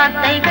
thought they'd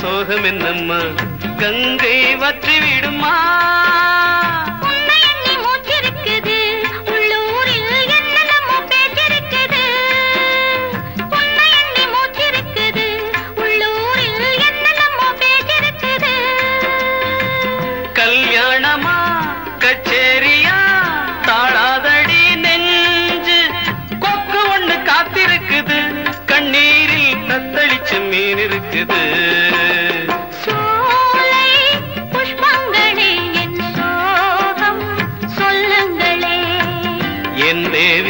சோகம் என்னம்மா கங்கை வற்றிவிடுமா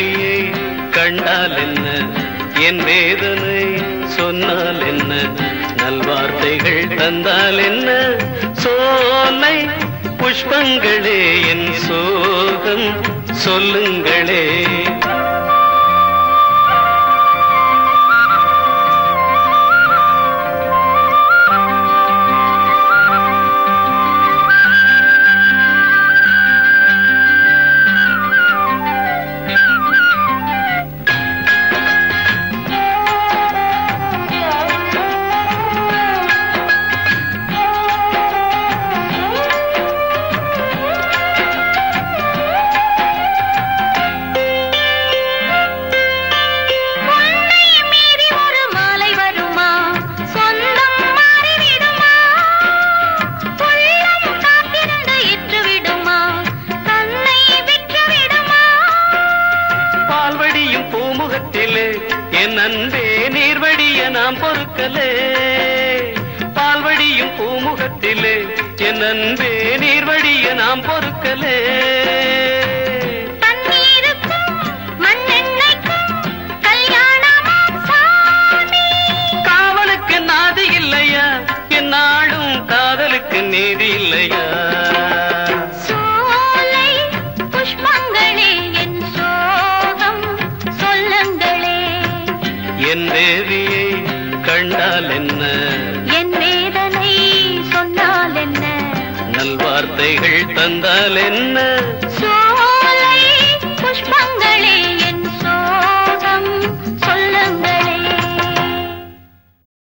தேவியை கண்டால் என்ன? என் வேதனை சொன்னால் என்ன? நல்வார்த்தைகள் தந்தால் என்ன? சோலை புஷ்பங்களே என் சோகம். சொல்லுங்களே. அன்பே நீர்வடிய நாம் பொறுக்கலே. பால்வடியும் பூமுகத்திலே என் அன்பே நீர்வடிய நாம் பொறுக்கலே. காவலுக்கு நாதி இல்லையா? என் நாடும் காதலுக்கு நீதி இல்லையா? கண்டால் என்ன என் வேதனை சொன்னால் என்ன நல்வார்த்தைகள் தந்தால் என்ன